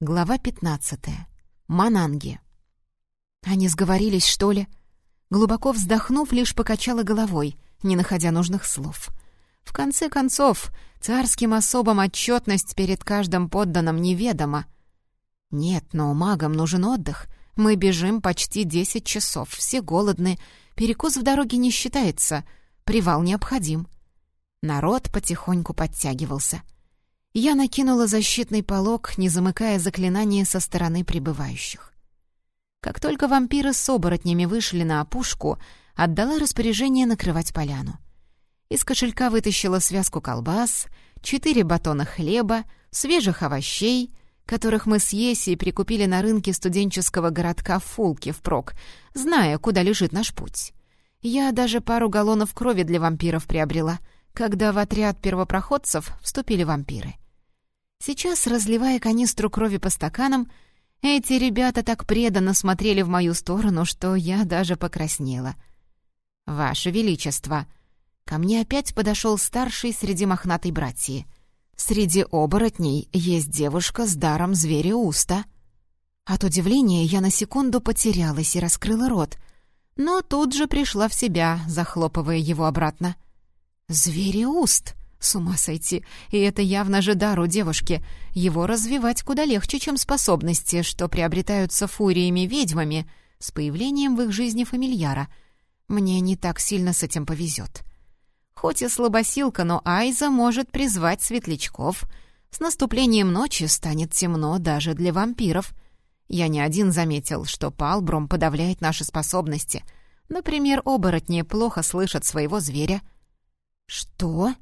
Глава 15. Мананги. Они сговорились, что ли? Глубоко вздохнув, лишь покачала головой, не находя нужных слов. В конце концов, царским особам отчетность перед каждым подданным неведома. Нет, но магам нужен отдых. Мы бежим почти десять часов, все голодны, перекус в дороге не считается, привал необходим. Народ потихоньку подтягивался — я накинула защитный полог, не замыкая заклинание со стороны прибывающих. Как только вампиры с оборотнями вышли на опушку, отдала распоряжение накрывать поляну. Из кошелька вытащила связку колбас, четыре батона хлеба, свежих овощей, которых мы с Еси прикупили на рынке студенческого городка Фулки впрок, зная, куда лежит наш путь. Я даже пару галлонов крови для вампиров приобрела, когда в отряд первопроходцев вступили вампиры. Сейчас, разливая канистру крови по стаканам, эти ребята так преданно смотрели в мою сторону, что я даже покраснела. «Ваше Величество!» Ко мне опять подошел старший среди мохнатой братьи. «Среди оборотней есть девушка с даром зверя уста». От удивления я на секунду потерялась и раскрыла рот, но тут же пришла в себя, захлопывая его обратно. «Зверя уст!» С ума сойти. И это явно же дар у девушки. Его развивать куда легче, чем способности, что приобретаются фуриями-ведьмами с появлением в их жизни фамильяра. Мне не так сильно с этим повезет. Хоть и слабосилка, но Айза может призвать светлячков. С наступлением ночи станет темно даже для вампиров. Я не один заметил, что Палбром подавляет наши способности. Например, оборотни плохо слышат своего зверя. «Что?»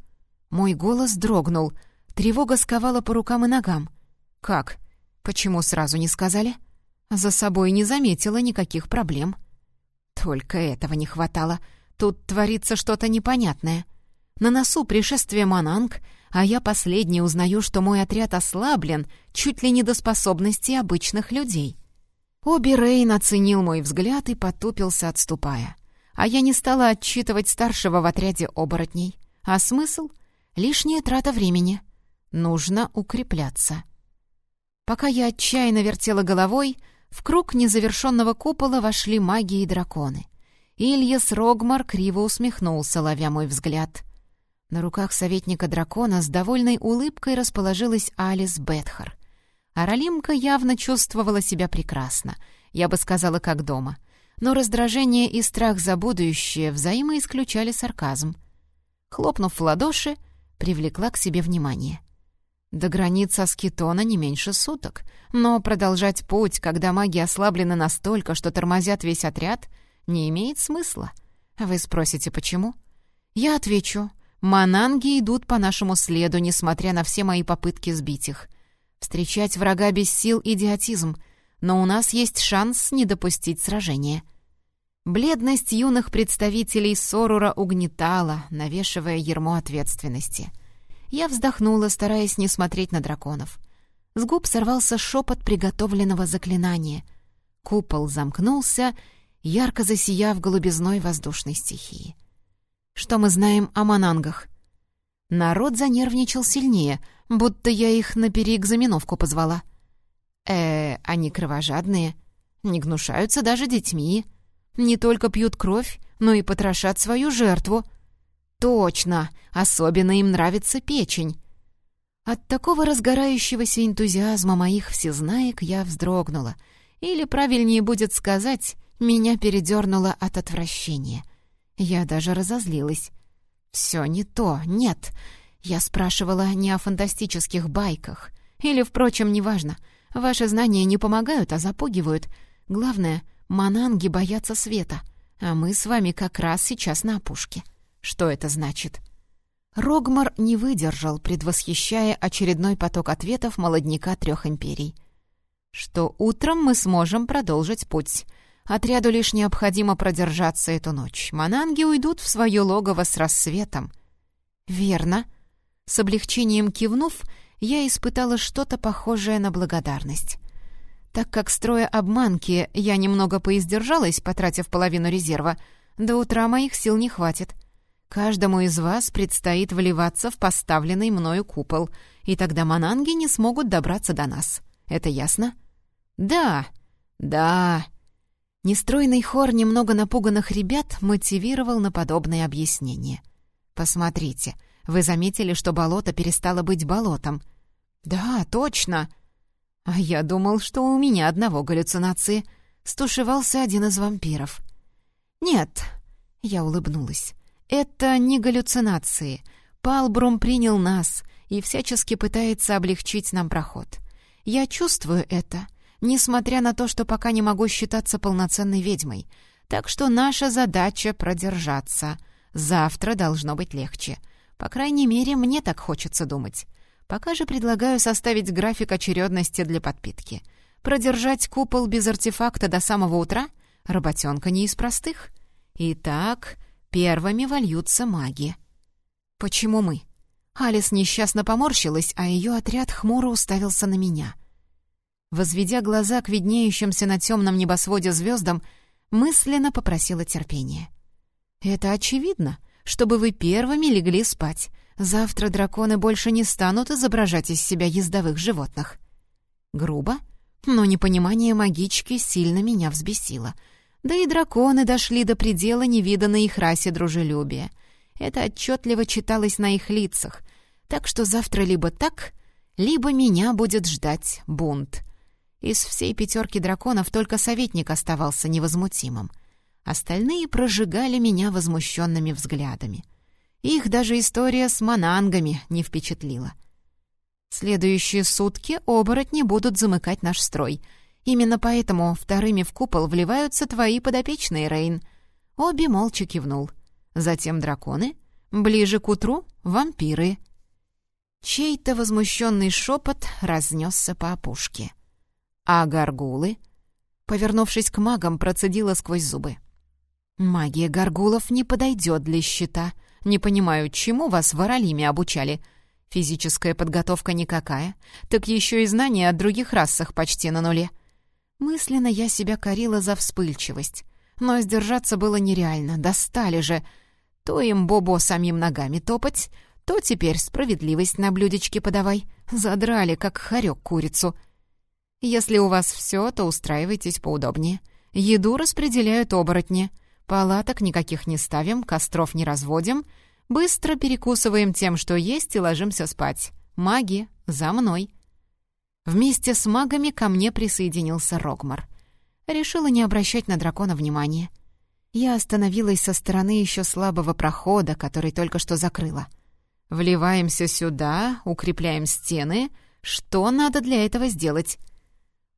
Мой голос дрогнул. Тревога сковала по рукам и ногам. «Как? Почему сразу не сказали?» За собой не заметила никаких проблем. Только этого не хватало. Тут творится что-то непонятное. На носу пришествие Мананг, а я последний узнаю, что мой отряд ослаблен чуть ли не до способностей обычных людей. Оби Рейн оценил мой взгляд и потупился, отступая. А я не стала отчитывать старшего в отряде оборотней. А смысл — Лишняя трата времени. Нужно укрепляться. Пока я отчаянно вертела головой, в круг незавершенного купола вошли маги и драконы. Ильяс Рогмар криво усмехнулся, ловя мой взгляд. На руках советника дракона с довольной улыбкой расположилась Алис Бетхар. Аралимка явно чувствовала себя прекрасно, я бы сказала, как дома. Но раздражение и страх за будущее взаимоисключали сарказм. Хлопнув в ладоши, привлекла к себе внимание. До границы Аскетона не меньше суток, но продолжать путь, когда маги ослаблены настолько, что тормозят весь отряд, не имеет смысла. Вы спросите, почему? Я отвечу. Мананги идут по нашему следу, несмотря на все мои попытки сбить их. Встречать врага без сил — идиотизм, но у нас есть шанс не допустить сражения. Бледность юных представителей Сорура угнетала, навешивая ермо ответственности. Я вздохнула, стараясь не смотреть на драконов. С губ сорвался шепот приготовленного заклинания. Купол замкнулся, ярко засияв голубизной воздушной стихии. Что мы знаем о манангах? Народ занервничал сильнее, будто я их на переэкзаменовку позвала. Э, они кровожадные, не гнушаются даже детьми. Не только пьют кровь, но и потрошат свою жертву. Точно, особенно им нравится печень. От такого разгорающегося энтузиазма моих всезнаек я вздрогнула. Или, правильнее будет сказать, меня передернуло от отвращения. Я даже разозлилась. «Все не то, нет». Я спрашивала не о фантастических байках. Или, впрочем, неважно. Ваши знания не помогают, а запугивают. Главное — Мананги боятся света, а мы с вами как раз сейчас на опушке. Что это значит?» Рогмар не выдержал, предвосхищая очередной поток ответов молодняка трех империй. «Что утром мы сможем продолжить путь. Отряду лишь необходимо продержаться эту ночь. Мананги уйдут в свое логово с рассветом». «Верно». С облегчением кивнув, я испытала что-то похожее на благодарность. Так как, строя обманки, я немного поиздержалась, потратив половину резерва, до утра моих сил не хватит. Каждому из вас предстоит вливаться в поставленный мною купол, и тогда мананги не смогут добраться до нас. Это ясно?» «Да, да». Нестройный хор немного напуганных ребят мотивировал на подобные объяснения. «Посмотрите, вы заметили, что болото перестало быть болотом?» «Да, точно!» «А я думал, что у меня одного галлюцинации», — стушевался один из вампиров. «Нет», — я улыбнулась, — «это не галлюцинации. Палбрум принял нас и всячески пытается облегчить нам проход. Я чувствую это, несмотря на то, что пока не могу считаться полноценной ведьмой. Так что наша задача — продержаться. Завтра должно быть легче. По крайней мере, мне так хочется думать. Пока же предлагаю составить график очередности для подпитки. Продержать купол без артефакта до самого утра — работенка не из простых. Итак, первыми вольются маги. Почему мы? Алис несчастно поморщилась, а ее отряд хмуро уставился на меня. Возведя глаза к виднеющимся на темном небосводе звездам, мысленно попросила терпения. «Это очевидно, чтобы вы первыми легли спать, Завтра драконы больше не станут изображать из себя ездовых животных. Грубо, но непонимание магички сильно меня взбесило. Да и драконы дошли до предела невиданной их расе дружелюбия. Это отчетливо читалось на их лицах. Так что завтра либо так, либо меня будет ждать бунт. Из всей пятерки драконов только советник оставался невозмутимым. Остальные прожигали меня возмущенными взглядами. Их даже история с манангами не впечатлила. Следующие сутки оборотни будут замыкать наш строй. Именно поэтому вторыми в купол вливаются твои подопечные, Рейн. Обе молча кивнул. Затем драконы. Ближе к утру — вампиры. Чей-то возмущенный шепот разнесся по опушке. А горгулы? Повернувшись к магам, процедила сквозь зубы. «Магия горгулов не подойдет для щита», не понимаю, чему вас в Аралиме обучали? Физическая подготовка никакая, так еще и знания о других расах почти на нуле. Мысленно я себя корила за вспыльчивость. Но сдержаться было нереально, достали же. То им Бобо самим ногами топать, то теперь справедливость на блюдечке подавай. Задрали, как хорек курицу. Если у вас все, то устраивайтесь поудобнее. Еду распределяют оборотни — Палаток никаких не ставим, костров не разводим. Быстро перекусываем тем, что есть, и ложимся спать. Маги, за мной. Вместе с магами ко мне присоединился Рогмар. Решила не обращать на дракона внимания. Я остановилась со стороны еще слабого прохода, который только что закрыла. Вливаемся сюда, укрепляем стены. Что надо для этого сделать?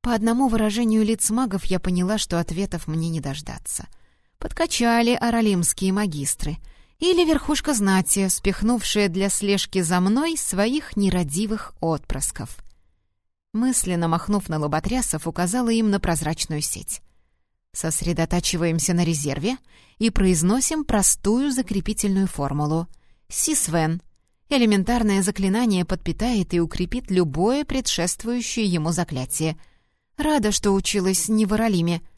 По одному выражению лиц магов я поняла, что ответов мне не дождаться — подкачали аралимские магистры или верхушка знати, спихнувшая для слежки за мной своих нерадивых отпрысков. Мысленно махнув на лоботрясов, указала им на прозрачную сеть. Сосредотачиваемся на резерве и произносим простую закрепительную формулу. Сисвен. Элементарное заклинание подпитает и укрепит любое предшествующее ему заклятие. Рада, что училась не в Аралиме —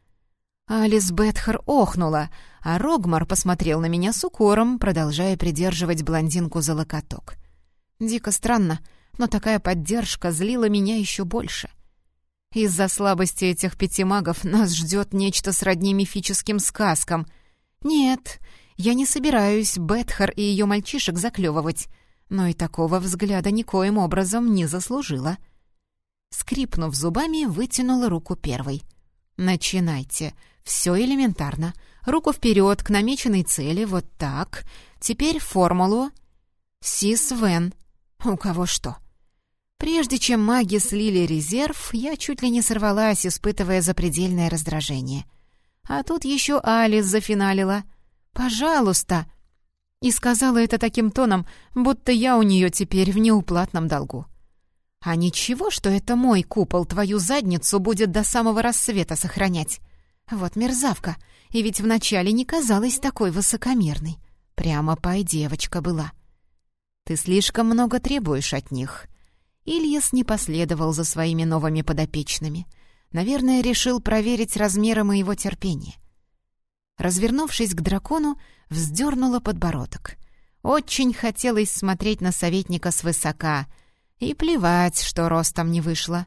Алис Бетхар охнула, а Рогмар посмотрел на меня с укором, продолжая придерживать блондинку за локоток. Дико странно, но такая поддержка злила меня еще больше. Из-за слабости этих пяти магов нас ждет нечто сродни мифическим сказкам. Нет, я не собираюсь Бетхар и ее мальчишек заклевывать, но и такого взгляда никоим образом не заслужила. Скрипнув зубами, вытянула руку первой. «Начинайте. Все элементарно. Руку вперед к намеченной цели, вот так. Теперь формулу. Сис-Вен. У кого что?» Прежде чем маги слили резерв, я чуть ли не сорвалась, испытывая запредельное раздражение. А тут еще Алис зафиналила. «Пожалуйста!» И сказала это таким тоном, будто я у нее теперь в неуплатном долгу. «А ничего, что это мой купол твою задницу будет до самого рассвета сохранять. Вот мерзавка, и ведь вначале не казалась такой высокомерной. Прямо пай девочка была. Ты слишком много требуешь от них. Ильяс не последовал за своими новыми подопечными. Наверное, решил проверить размеры моего терпения. Развернувшись к дракону, вздернула подбородок. Очень хотелось смотреть на советника свысока, и плевать, что ростом не вышло.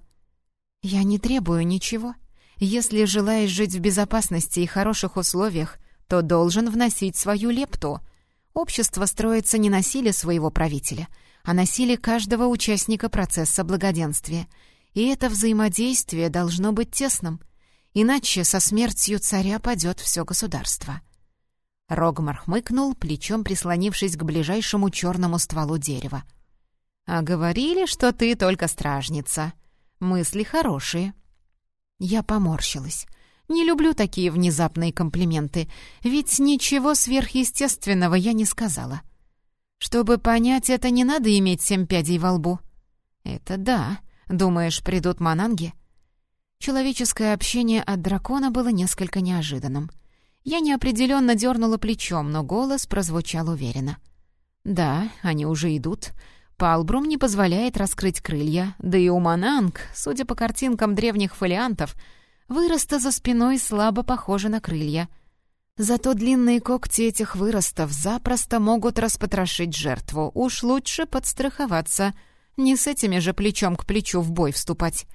«Я не требую ничего. Если желаешь жить в безопасности и хороших условиях, то должен вносить свою лепту. Общество строится не на силе своего правителя, а на силе каждого участника процесса благоденствия. И это взаимодействие должно быть тесным, иначе со смертью царя падет все государство». Рогмар хмыкнул, плечом прислонившись к ближайшему черному стволу дерева. «А говорили, что ты только стражница. Мысли хорошие». Я поморщилась. Не люблю такие внезапные комплименты, ведь ничего сверхъестественного я не сказала. Чтобы понять это, не надо иметь семь пядей во лбу. Это да. Думаешь, придут мананги? Человеческое общение от дракона было несколько неожиданным. Я неопределенно дернула плечом, но голос прозвучал уверенно. «Да, они уже идут. Палбрум не позволяет раскрыть крылья, да и у Мананг, судя по картинкам древних фолиантов, выроста за спиной слабо похожи на крылья. Зато длинные когти этих выростов запросто могут распотрошить жертву. Уж лучше подстраховаться, не с этими же плечом к плечу в бой вступать».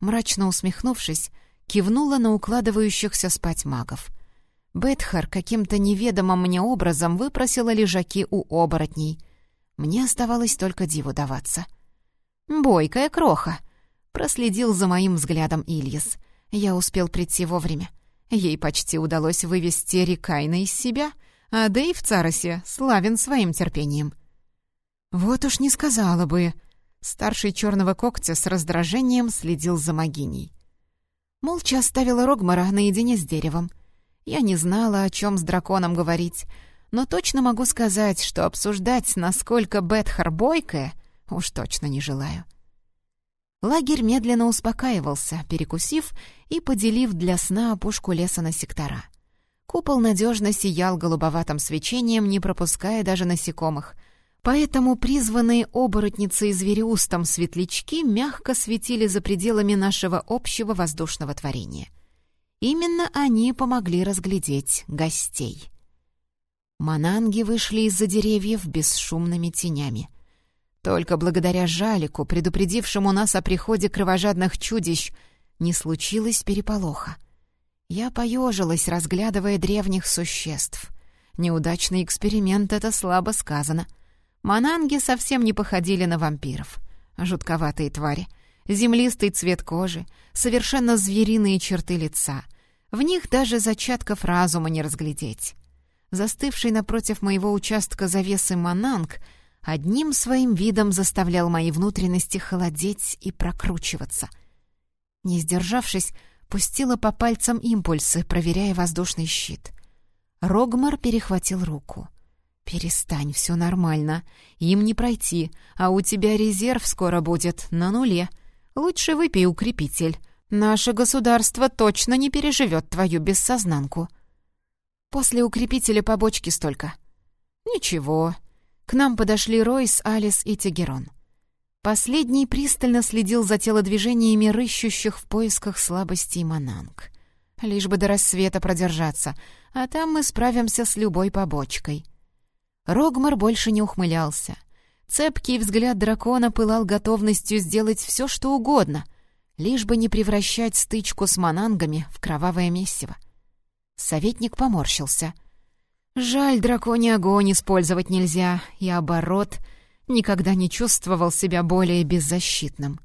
Мрачно усмехнувшись, кивнула на укладывающихся спать магов — Бетхар каким-то неведомым мне образом выпросила лежаки у оборотней. Мне оставалось только диву даваться. «Бойкая кроха!» — проследил за моим взглядом Ильяс. Я успел прийти вовремя. Ей почти удалось вывести Рикайна из себя, а Дэй в Царосе славен своим терпением. «Вот уж не сказала бы!» Старший черного когтя с раздражением следил за могиней. Молча оставила Рогмара наедине с деревом — я не знала, о чем с драконом говорить, но точно могу сказать, что обсуждать, насколько Бетхар бойкая, уж точно не желаю. Лагерь медленно успокаивался, перекусив и поделив для сна опушку леса на сектора. Купол надежно сиял голубоватым свечением, не пропуская даже насекомых, поэтому призванные оборотницы и звереустом светлячки мягко светили за пределами нашего общего воздушного творения — Именно они помогли разглядеть гостей. Мананги вышли из-за деревьев бесшумными тенями. Только благодаря Жалику, предупредившему нас о приходе кровожадных чудищ, не случилось переполоха. Я поежилась, разглядывая древних существ. Неудачный эксперимент — это слабо сказано. Мананги совсем не походили на вампиров. Жутковатые твари. Землистый цвет кожи, совершенно звериные черты лица — в них даже зачатков разума не разглядеть. Застывший напротив моего участка завесы Мананг одним своим видом заставлял мои внутренности холодеть и прокручиваться. Не сдержавшись, пустила по пальцам импульсы, проверяя воздушный щит. Рогмар перехватил руку. «Перестань, все нормально. Им не пройти, а у тебя резерв скоро будет на нуле. Лучше выпей укрепитель. Наше государство точно не переживет твою бессознанку. После укрепителя побочки столько. Ничего. К нам подошли Ройс, Алис и Тегерон. Последний пристально следил за телодвижениями рыщущих в поисках слабостей Мананг. Лишь бы до рассвета продержаться, а там мы справимся с любой побочкой. Рогмар больше не ухмылялся. Цепкий взгляд дракона пылал готовностью сделать все, что угодно, лишь бы не превращать стычку с манангами в кровавое месиво. Советник поморщился. «Жаль, драконий огонь использовать нельзя, и оборот никогда не чувствовал себя более беззащитным».